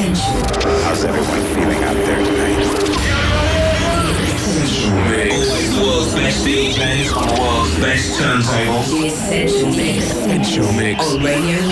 Essential. How's everyone feeling out there tonight? Essential Mix. The world's best DJs on the world's best turntable. The Essential Mix. Essential Mix. On Radio 1.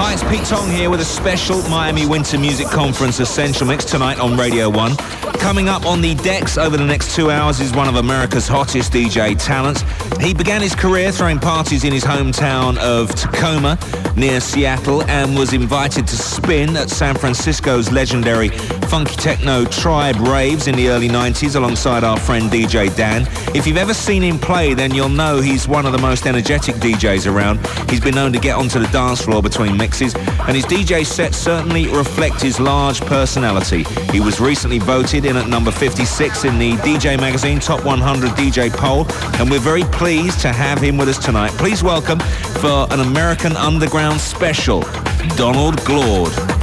Hi, it's Pete Tong here with a special Miami Winter Music Conference Essential Mix tonight on Radio 1. Coming up on the decks over the next two hours is one of America's hottest DJ talents. He began his career throwing parties in his hometown of Tacoma near Seattle and was invited to spin at San Francisco's legendary Funky Tekno Tribe raves in the early 90s alongside our friend DJ Dan. If you've ever seen him play, then you'll know he's one of the most energetic DJs around. He's been known to get onto the dance floor between mixes, and his DJ sets certainly reflect his large personality. He was recently voted in at number 56 in the DJ Magazine Top 100 DJ poll, and we're very pleased to have him with us tonight. Please welcome for an American Underground special, Donald Glaude.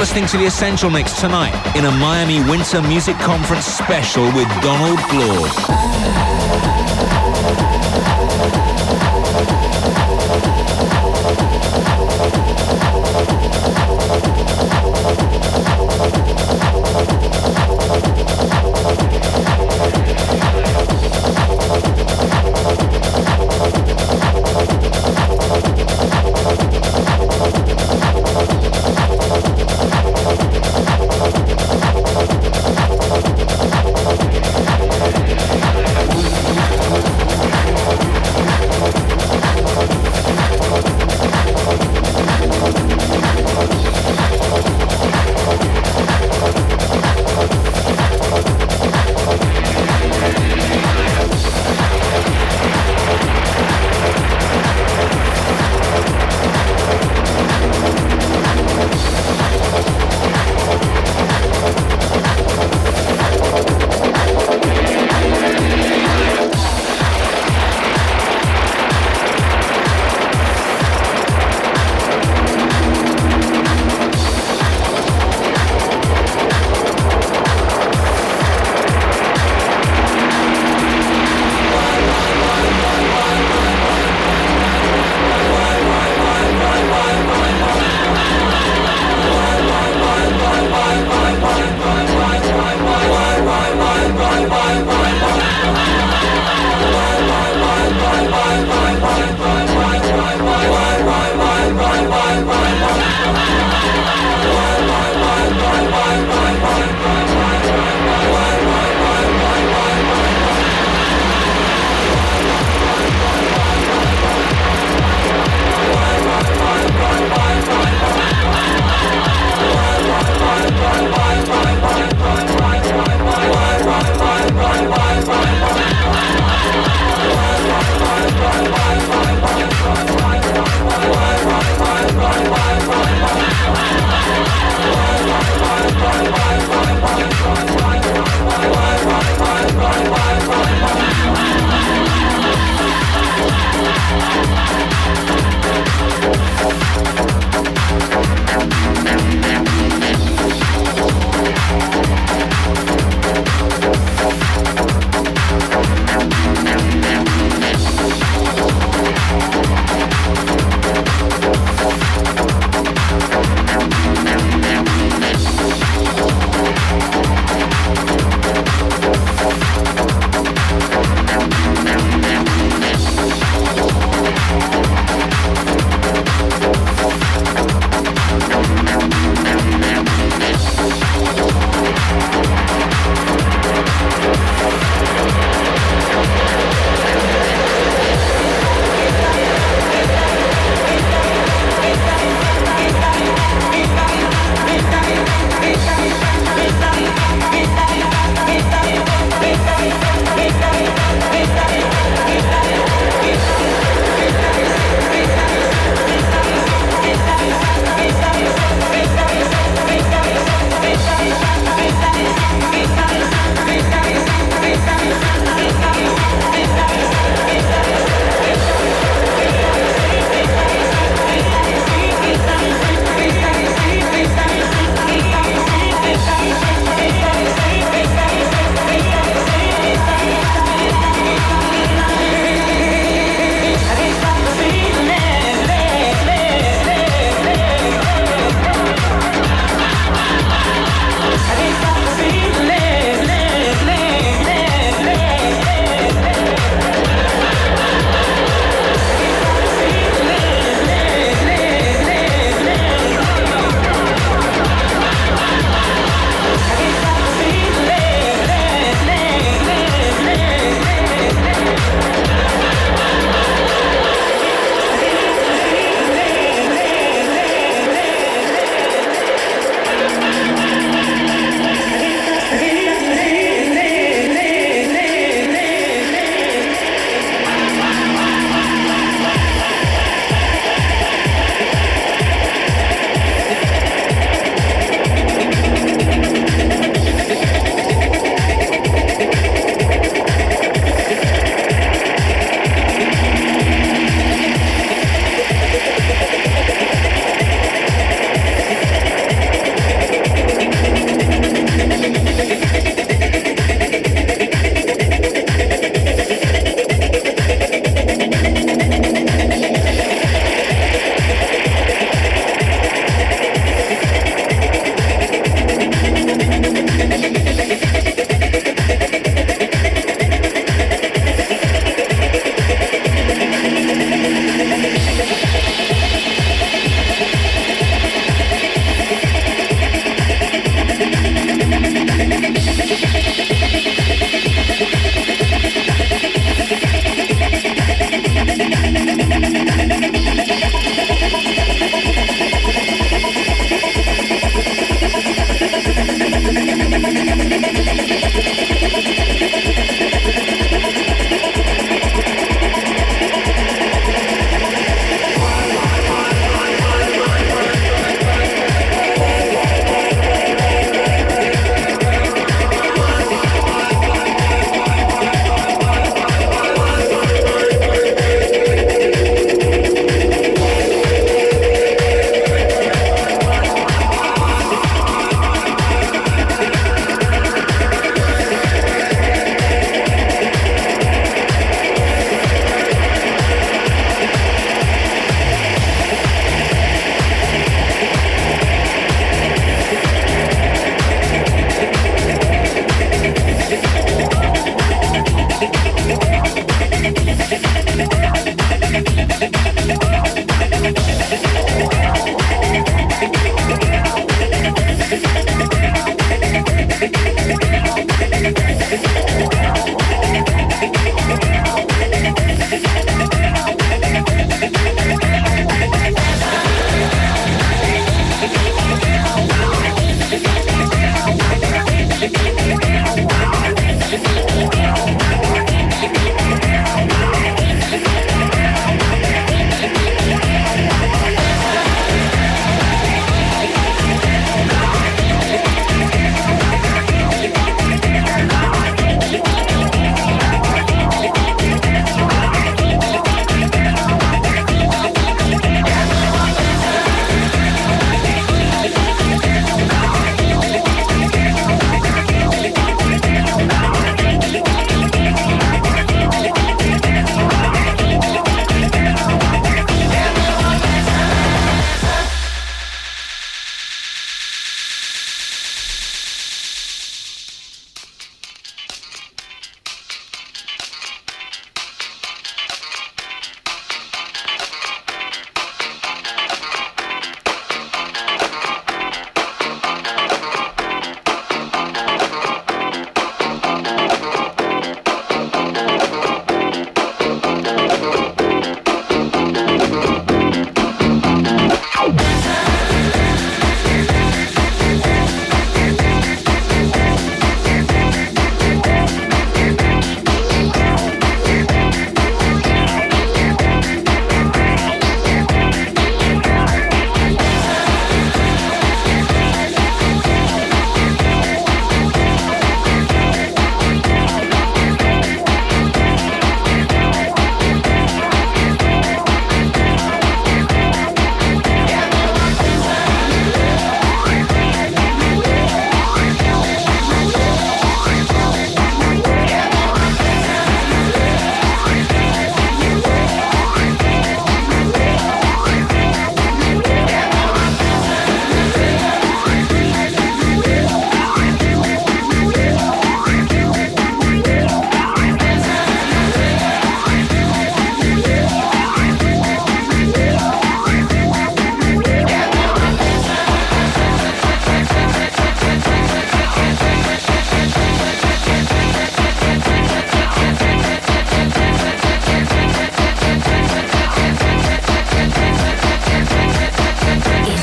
Listening to the Essential Mix tonight in a Miami Winter Music Conference special with Donald Glaude.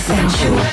Thank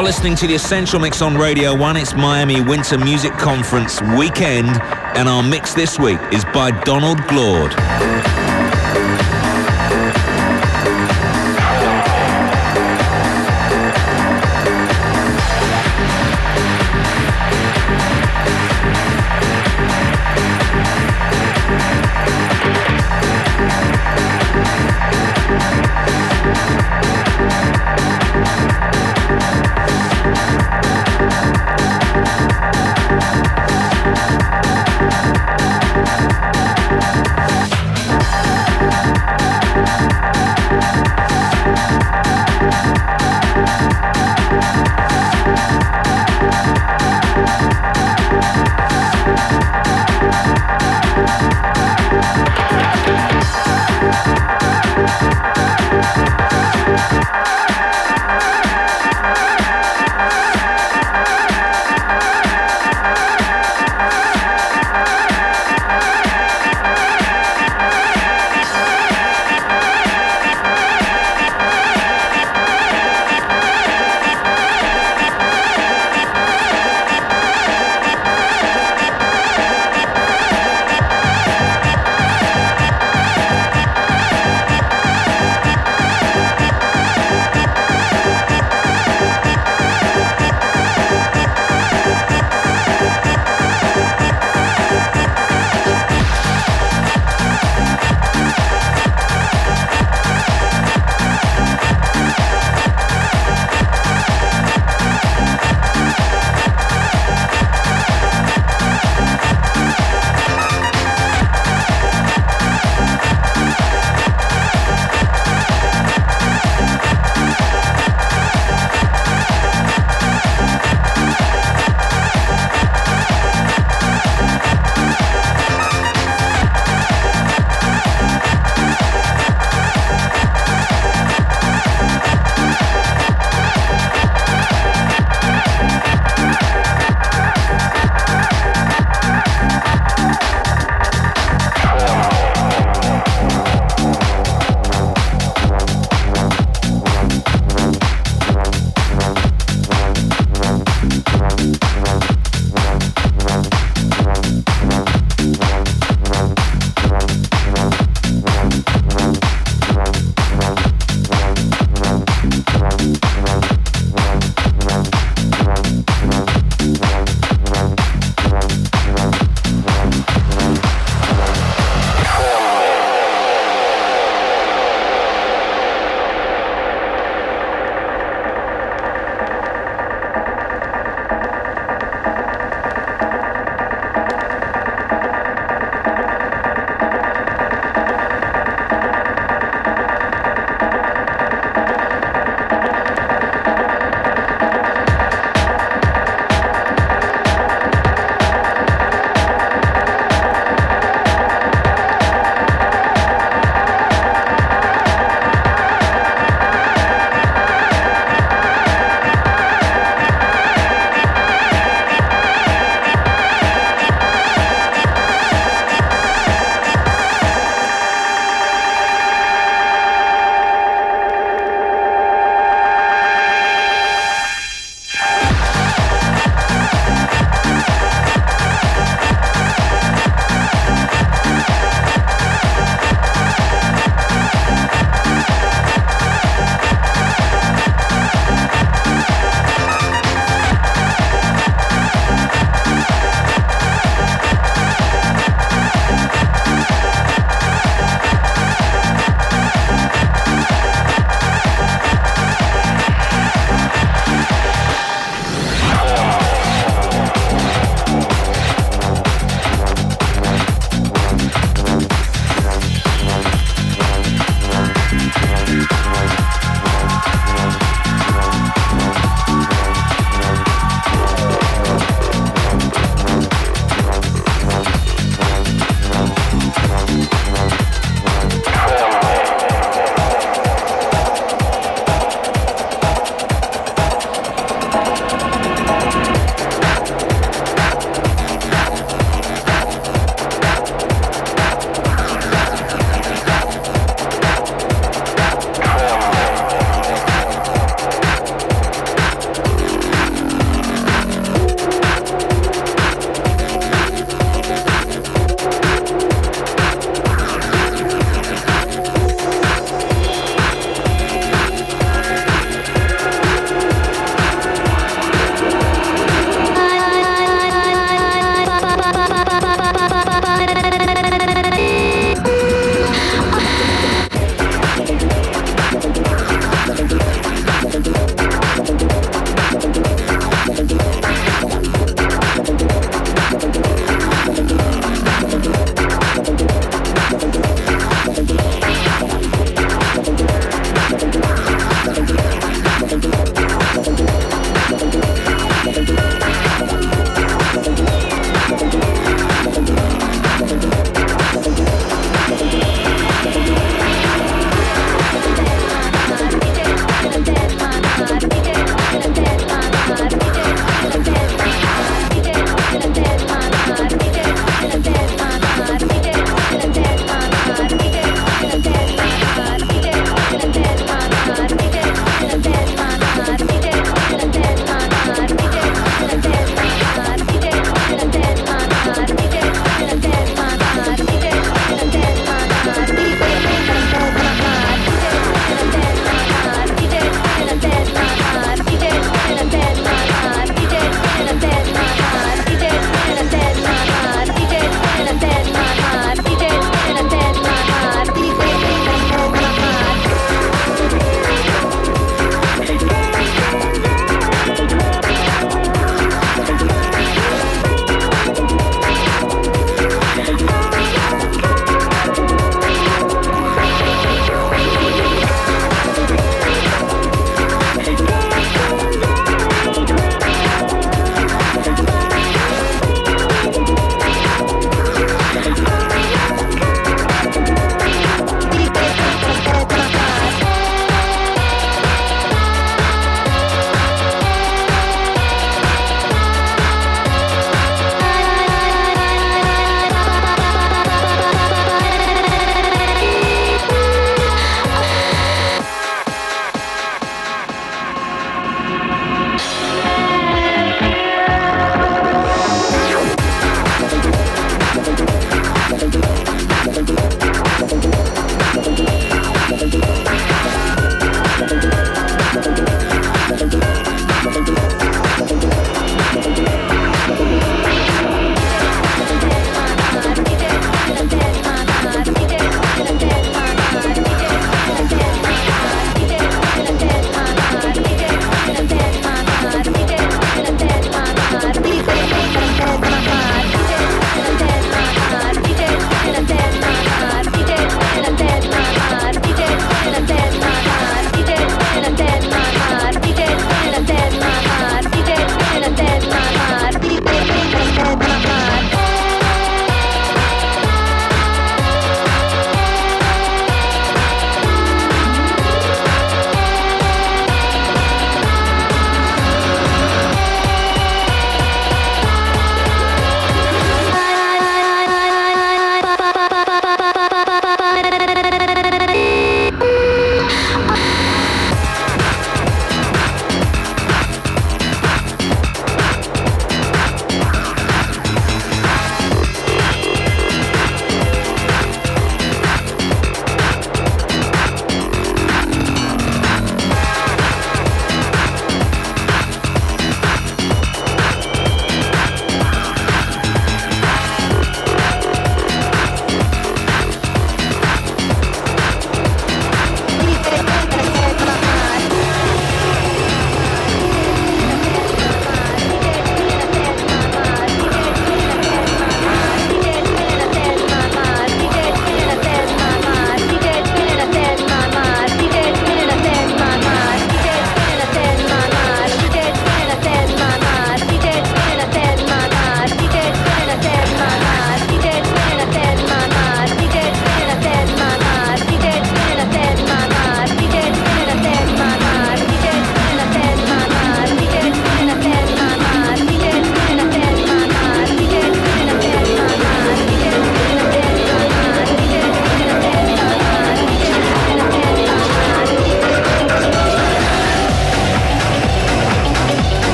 You're listening to the Essential Mix on Radio 1. It's Miami Winter Music Conference weekend, and our mix this week is by Donald Glaude.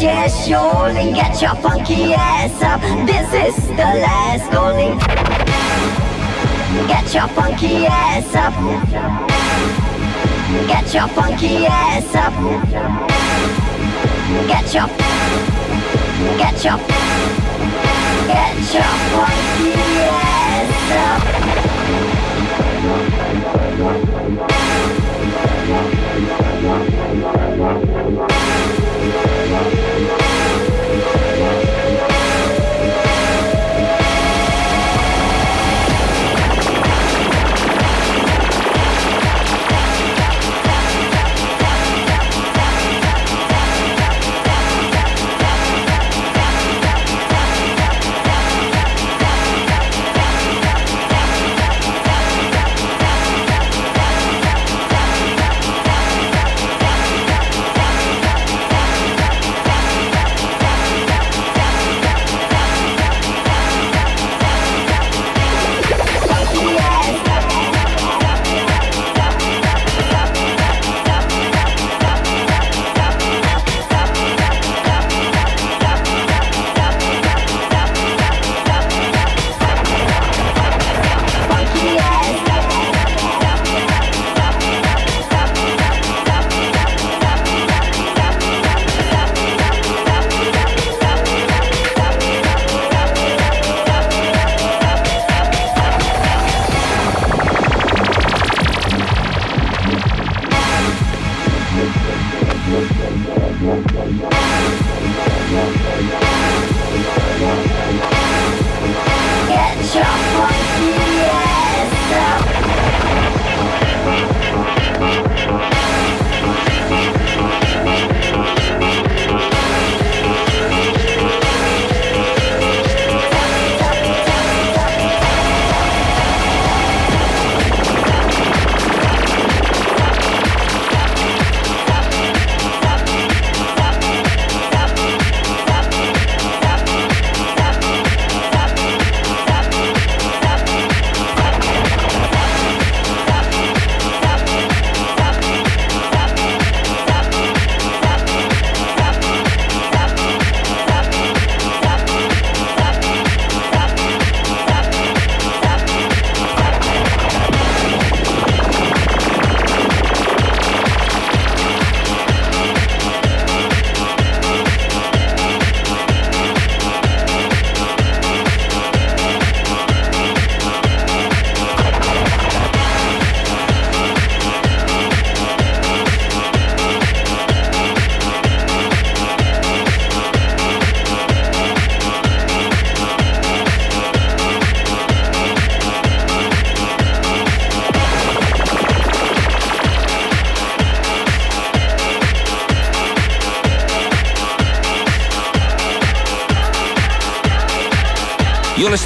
Yes, yes, surely get your funky ass up. This is the last. Get Get your funky ass up. Get your funky ass up. Get your Get your Get your funky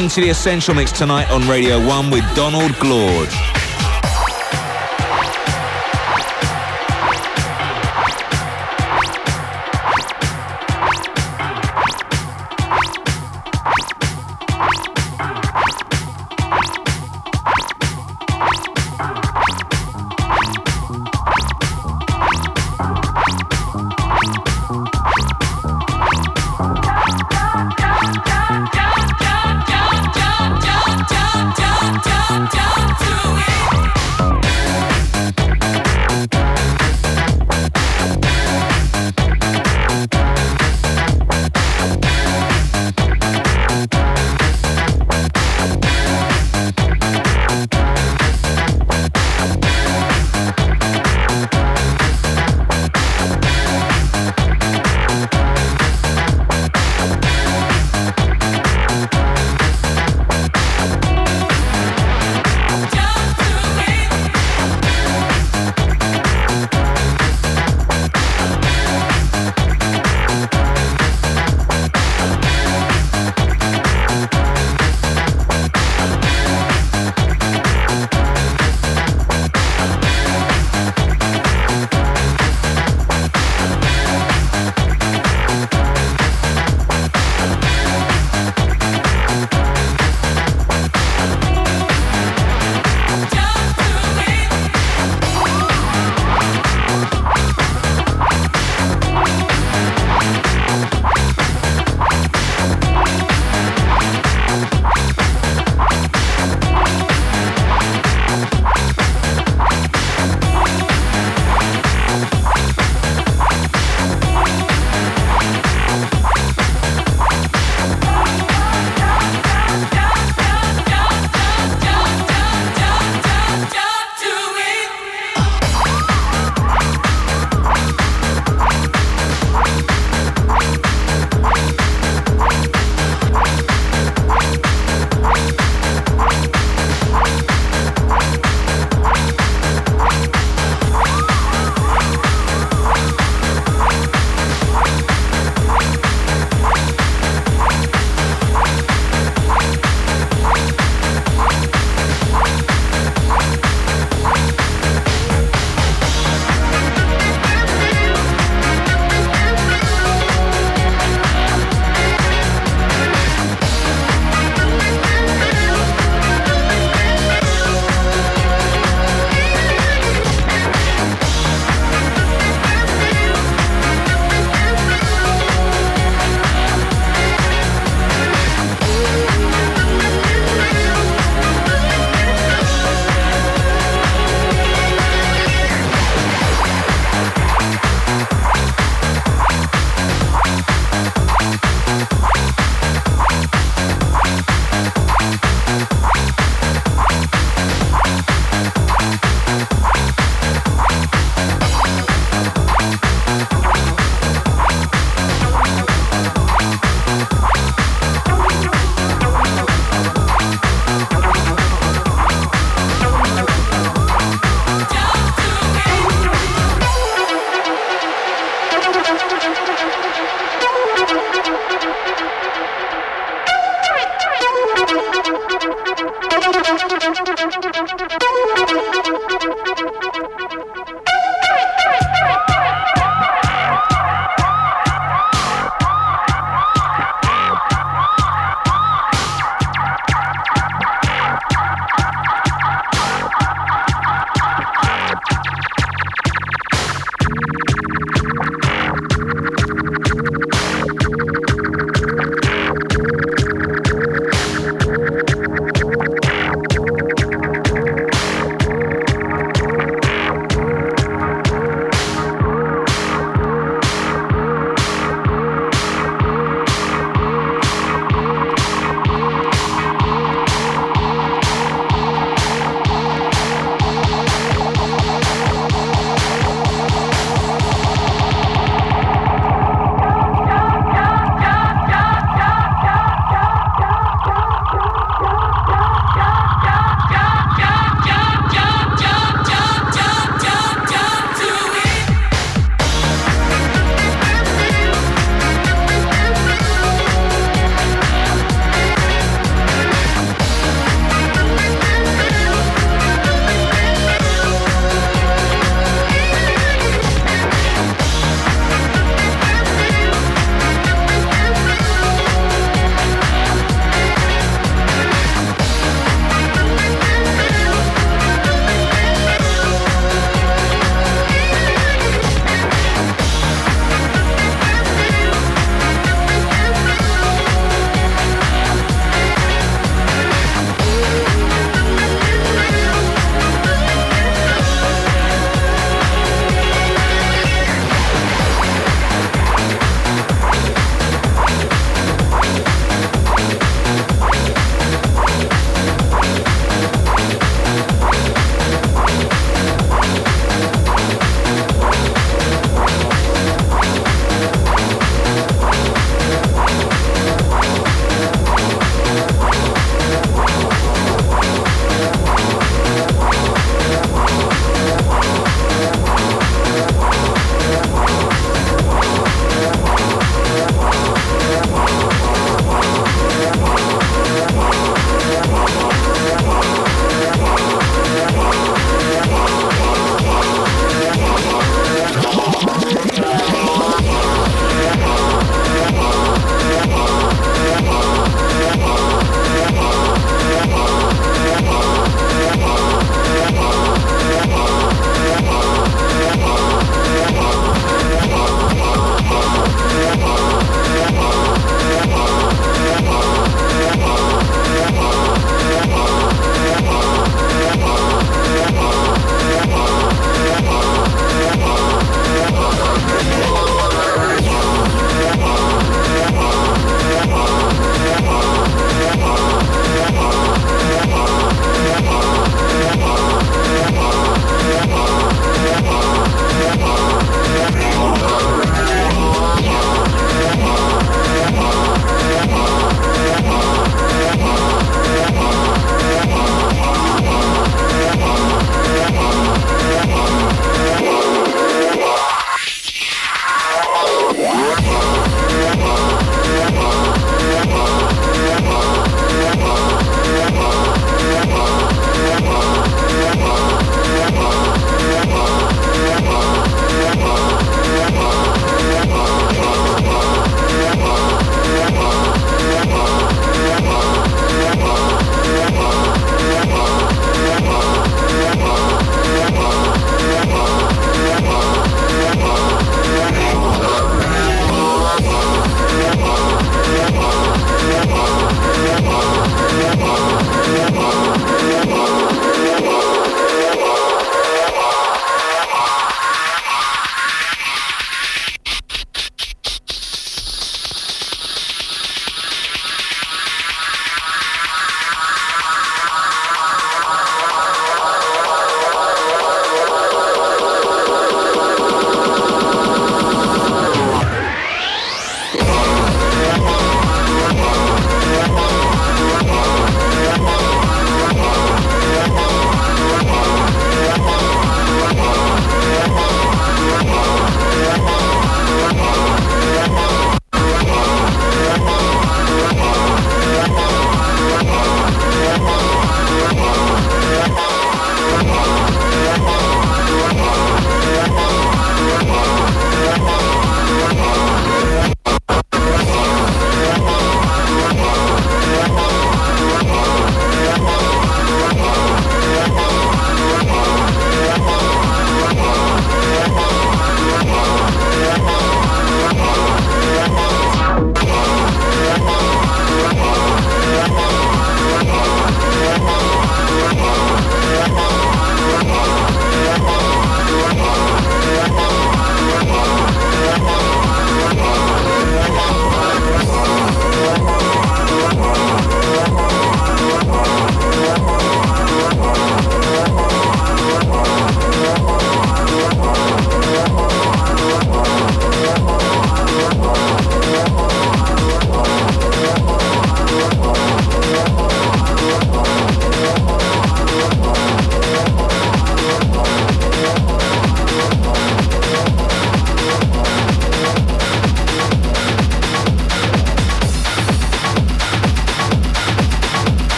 listening to the Essential Mix tonight on Radio 1 with Donald Glaude.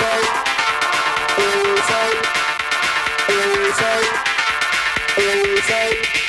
Inside. Inside. Inside.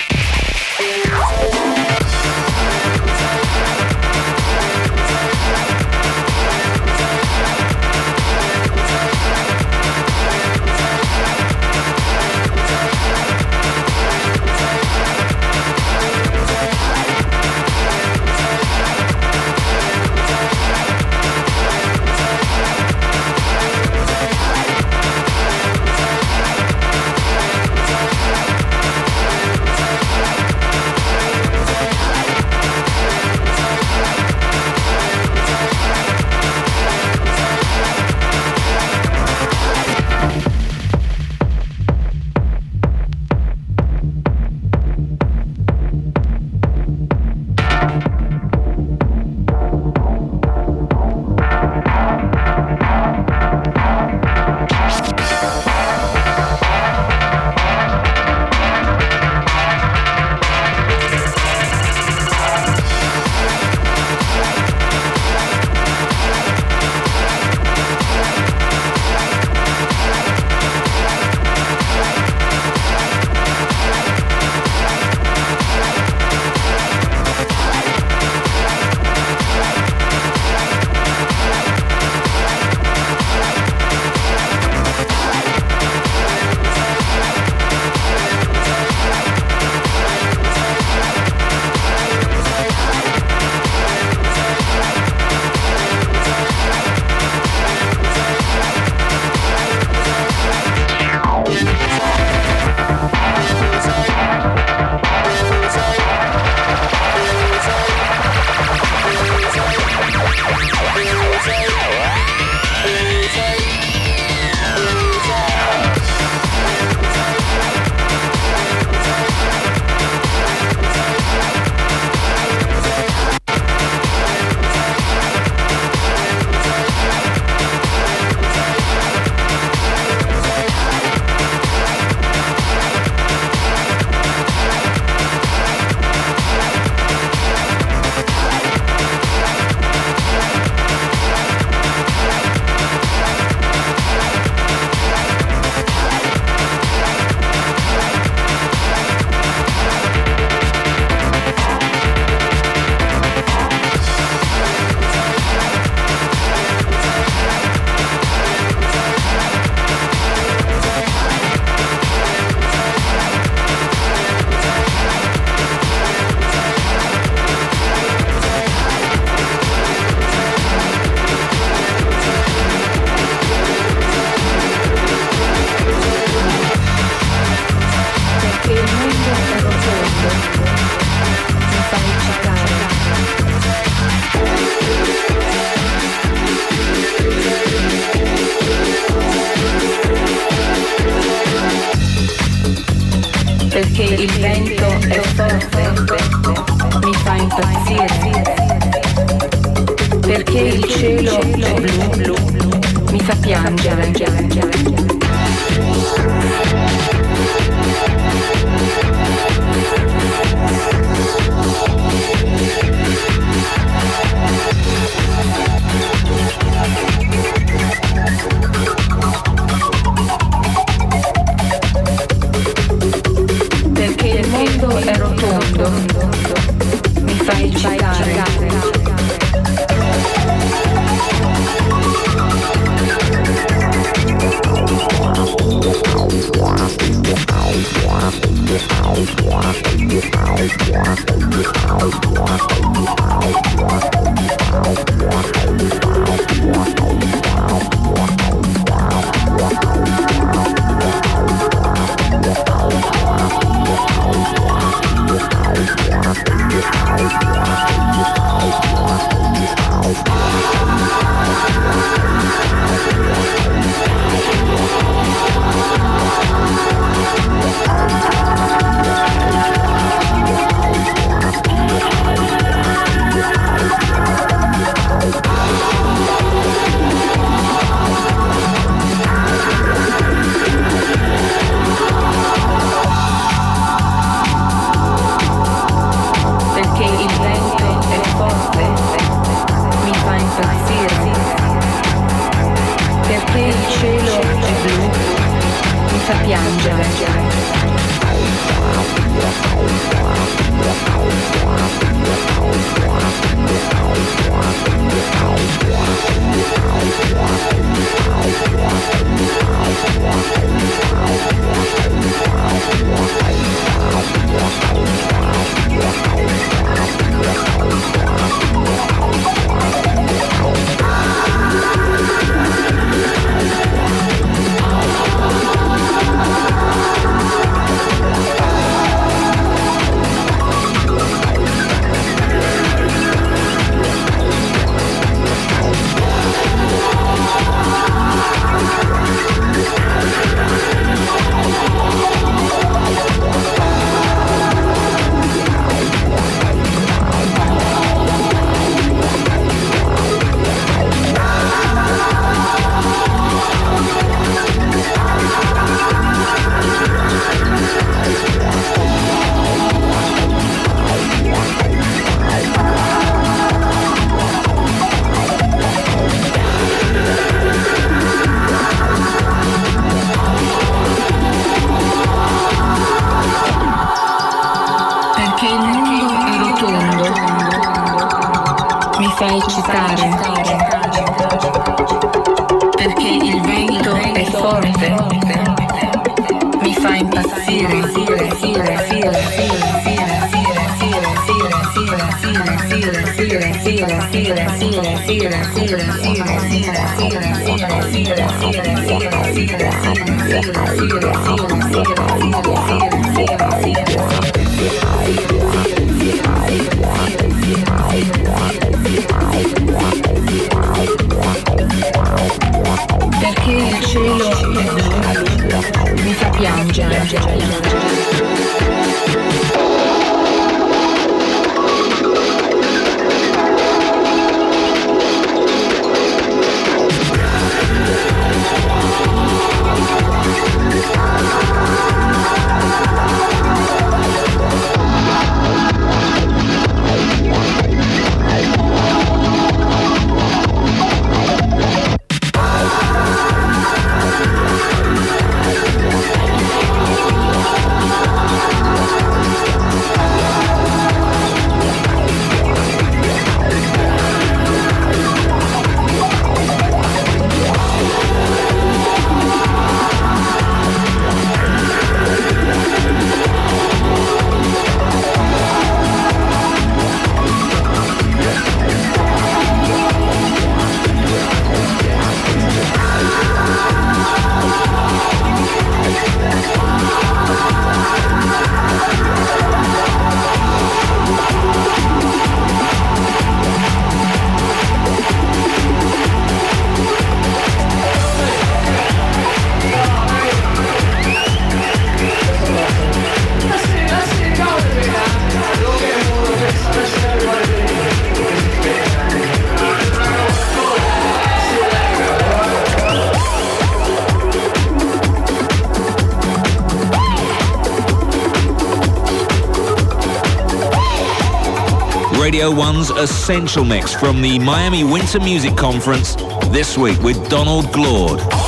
Essential Mix from the Miami Winter Music Conference this week with Donald Glaude.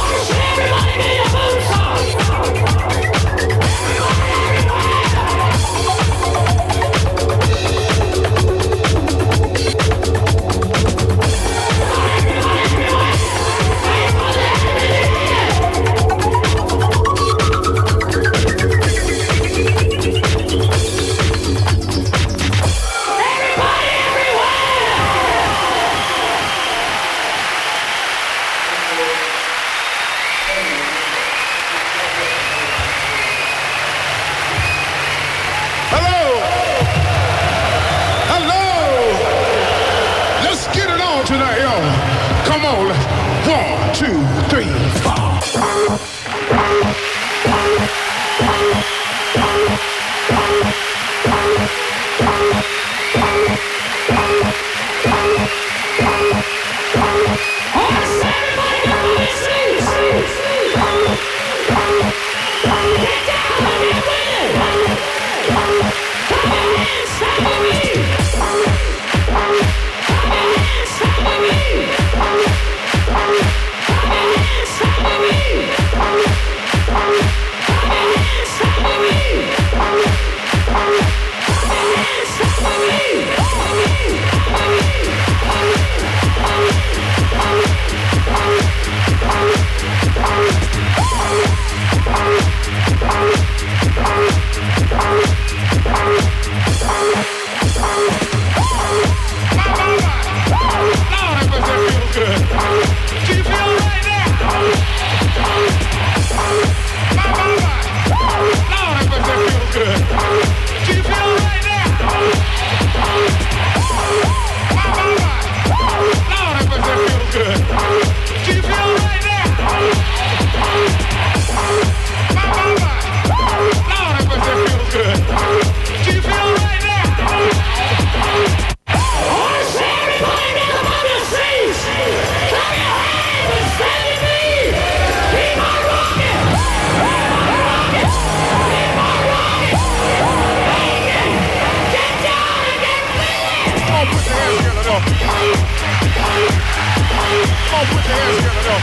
your hands together, though.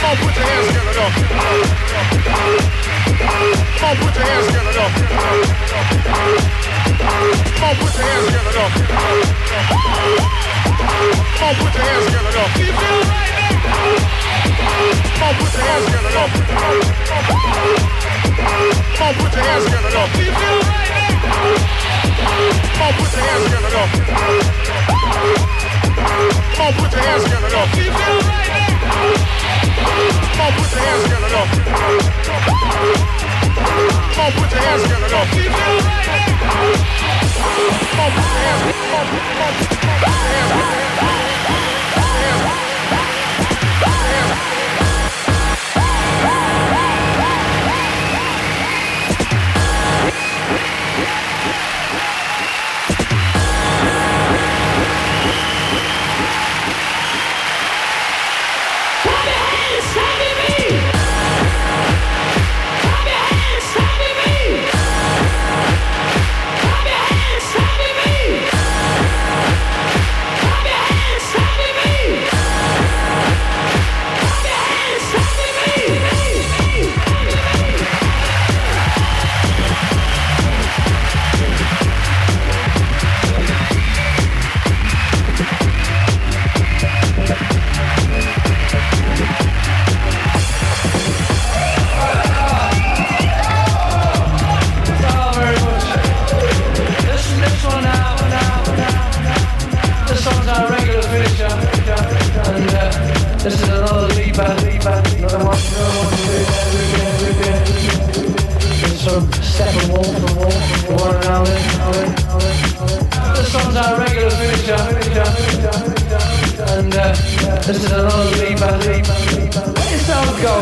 Come on, put your hands together, though. Come on, put your hands together, though. Come on, put your hands together, though. Come on, put your hands together, though. You feel right now? Come on, put your hands together, though. Come on, put your hands together, though. You feel right now? Come on, put your hands together, though. Come on, put your hands together, though. Come on, put your hands together, though. Come on, put your hands together, though. Come on, put your hands. Come on, put your hands. Put your. believer, not a much no one believer. And. The song's regular and this is another. Let yourself go,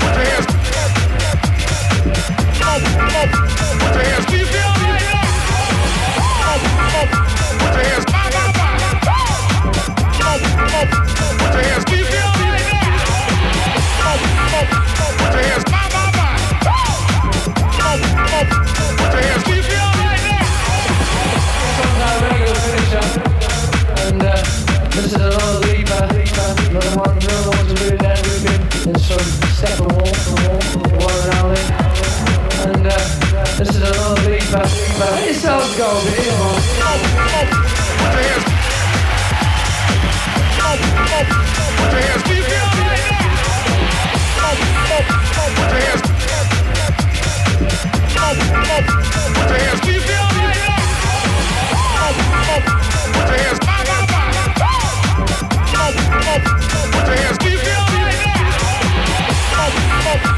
Put your hands. Put your hands, pop, pop, pop. Put your hands, do you feel? This is another leaper. Let yourselves go, but here, man. And uh, this is another leaper, another one, another one's a really down Ruben. It's from Steppenwolf, Warren Allen. And uh, this is another leaper. Let yourselves go, but here, man. Put your hands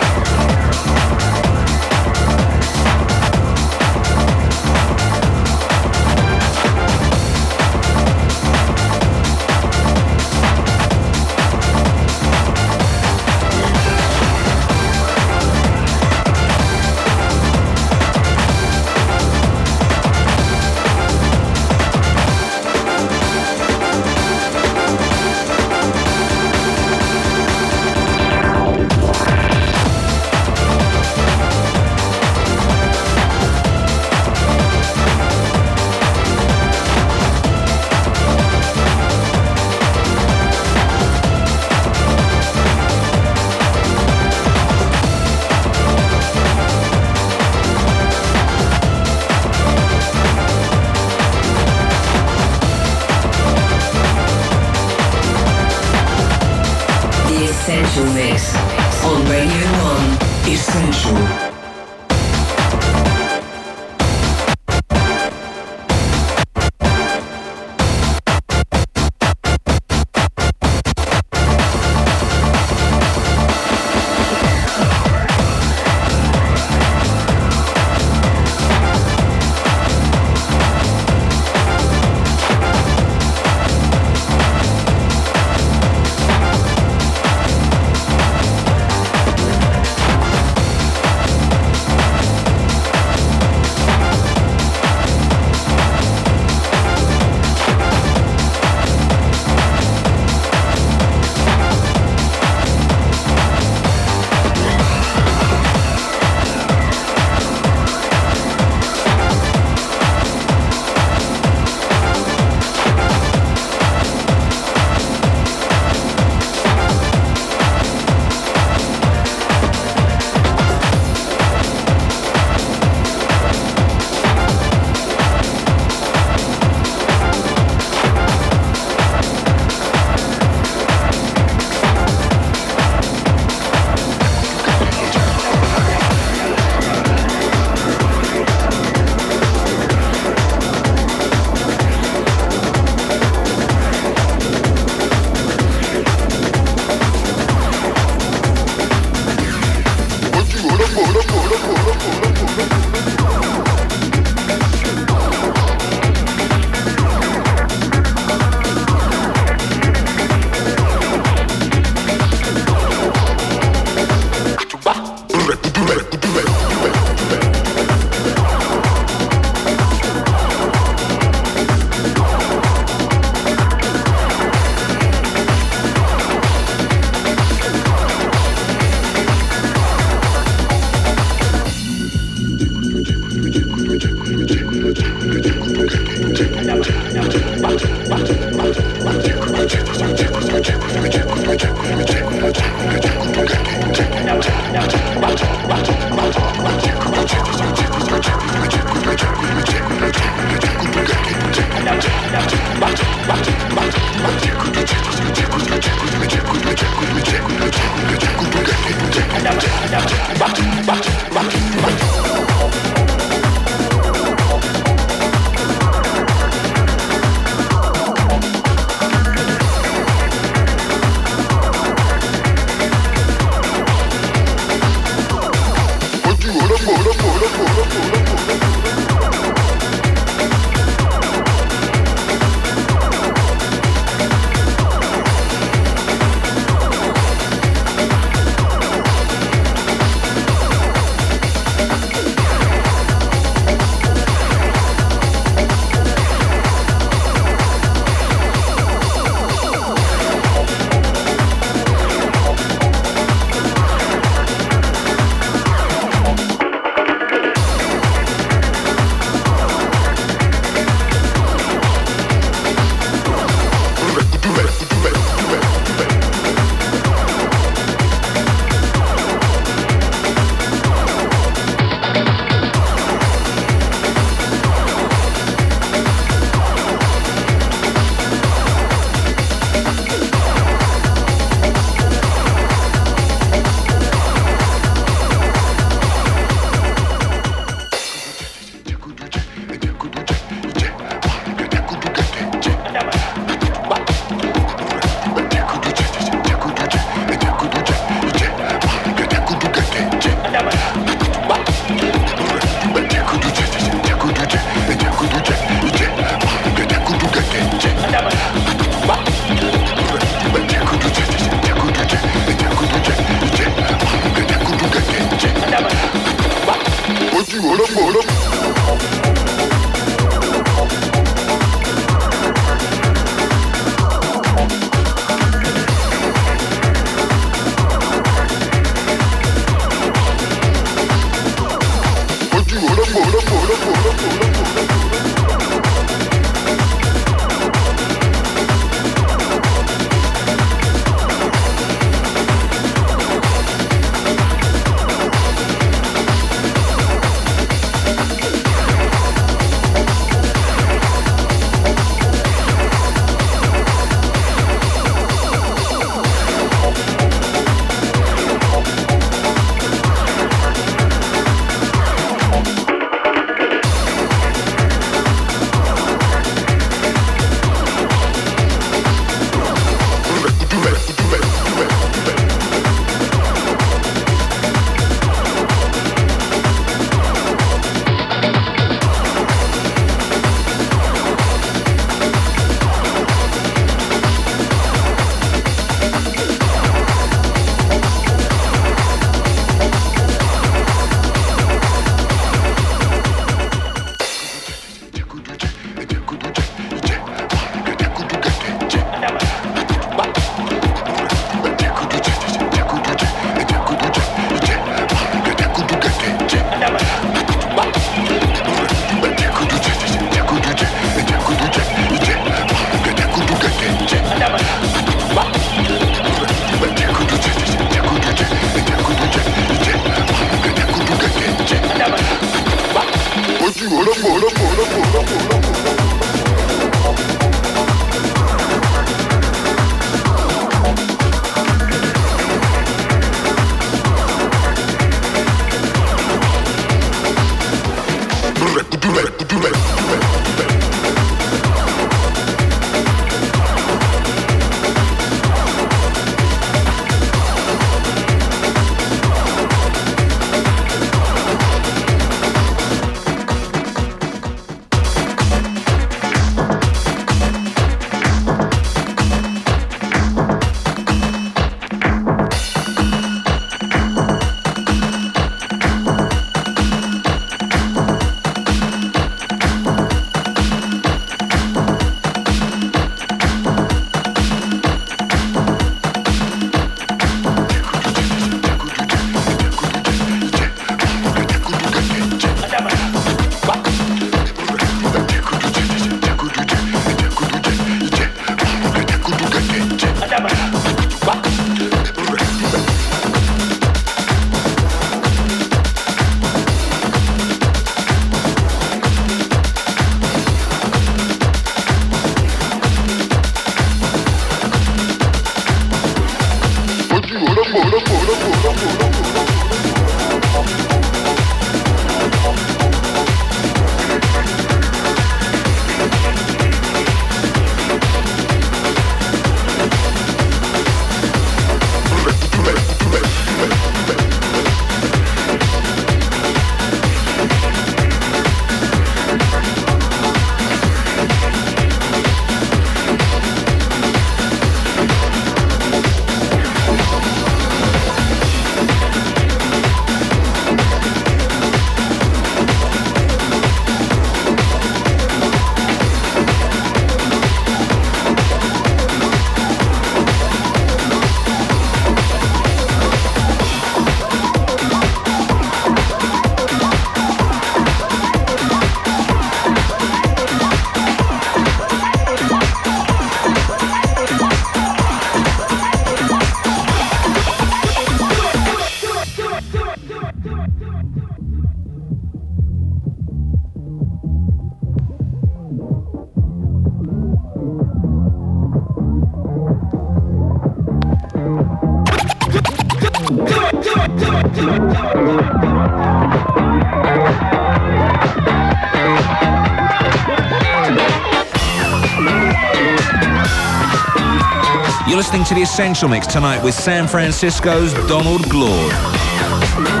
Essential Mix tonight with San Francisco's Donald Glaude.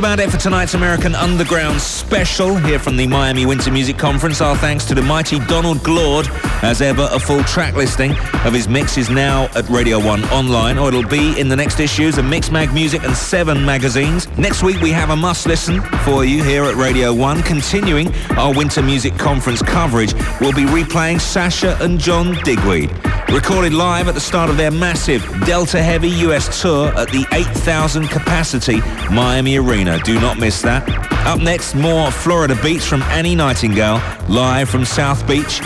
About it for tonight's American Underground special here from the Miami Winter Muzik Conference. Our thanks to the mighty Donald Glaude. As ever, a full track listing of his mix is now at Radio 1 online, or it'll be in the next issues of Mixmag Music and Seven magazines. Next week, we have a must listen for you here at Radio 1. Continuing our Winter Music Conference coverage, we'll be replaying Sasha and John Digweed. Recorded live at the start of their massive Delta Heavy US tour at the 8,000 capacity Miami Arena. Do not miss that. Up next, more Florida beats from Annie Nightingale, live from South Beach.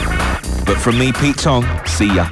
But from me, Pete Tong, see ya.